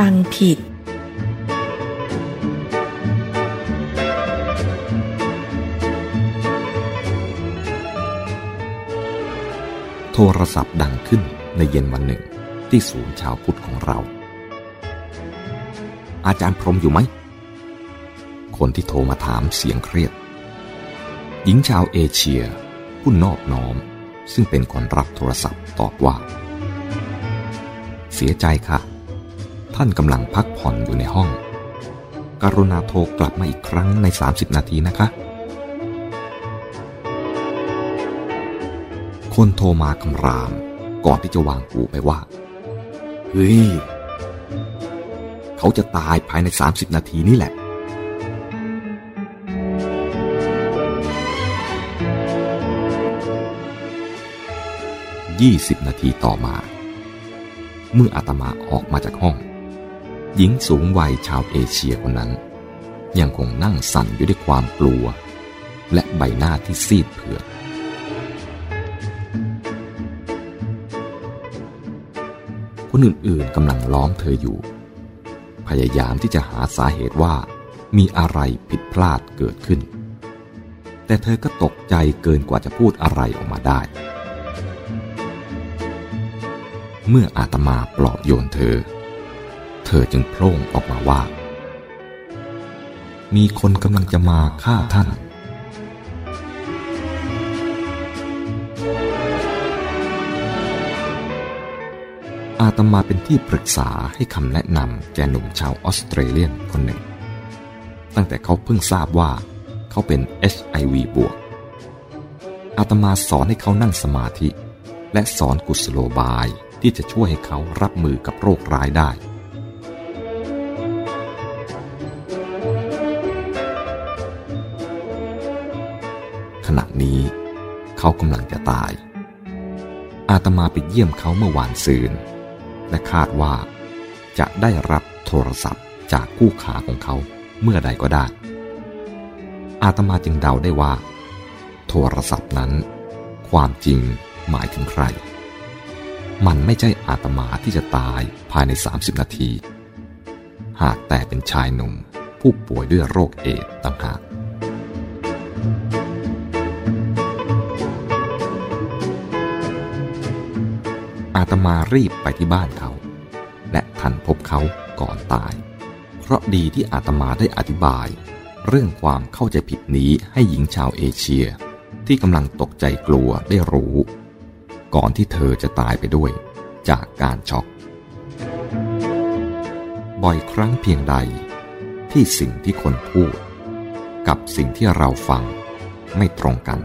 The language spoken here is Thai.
ฟังผิด โทรศัพท์ดังขึ้นในเย็นวันหนึ่ง ที่ศูนย์ชาวพุทธของเรา อาจารย์พรมอยู่ไหม คนที่โทรมาถามเสียงเครียด หญิงชาวเอเชีย ผู้นอบน้อม ซึ่งเป็นคนรับโทรศัพท์ตอบว่า เสียใจค่ะ ท่านกำลังพักผ่อนอยู่ในห้อง กรุณาโทรกลับมาอีกครั้งใน 30 นาทีนะคะ คนโทรมาคำรามก่อนที่จะวางหูไปว่า เฮ้ย เขาจะตายภายใน 30 นาทีนี่แหละ20 นาทีต่อมา เมื่ออาตมาออกมาจากห้อง หญิงสูงวัยชาวเอเชียคนนั้น ยังคงนั่งสั่นอยู่ด้วยความกลัว และใบหน้าที่ซีดเผือดคนอื่นๆกำลังล้อมเธออยู่ พยายามที่จะหาสาเหตุว่ามีอะไรผิดพลาดเกิดขึ้น แต่เธอก็ตกใจเกินกว่าจะพูดอะไรออกมาได้ เมื่ออาตมาปลอบโยนเธอ เธอจึงโพล่งออกมาว่า มีคนกำลังจะมาฆ่าท่าน อาตมาเป็นที่ปรึกษาให้คำแนะนำแก่หนุ่มชาวออสเตรเลียนคนหนึ่ง ตั้งแต่เขาเพิ่งทราบว่าเขาเป็น HIV บวก อาตมาสอนให้เขานั่งสมาธิ และสอนกุศโลบายที่จะช่วยให้เขารับมือกับโรคร้ายได้ เขากำลังจะตาย อาตมาไปเยี่ยมเขาเมื่อวานซืน และคาดว่า จะได้รับโทรศัพท์จากคู่ขาของเขาเมื่อใดก็ได้ อาตมาจึงเดาได้ว่า โทรศัพท์นั้น ความจริงหมายถึงใคร มันไม่ใช่อาตมาที่จะตายภายใน 30 นาที หากแต่เป็นชายหนุ่มผู้ป่วยด้วยโรคเอดส์ต่างหาก ตมารีบไปที่บ้านเขา และทันพบเขาก่อนตาย เพราะดีที่อาตมาได้อธิบาย เรื่องความเข้าใจผิดนี้ให้หญิงชาวเอเชีย ที่กำลังตกใจกลัวได้รู้ ก่อนที่เธอจะตายไปด้วย จากการช็อก บ่อยครั้งเพียงใด ที่สิ่งที่คนพูด กับสิ่งที่เราฟังไม่ตรงกัน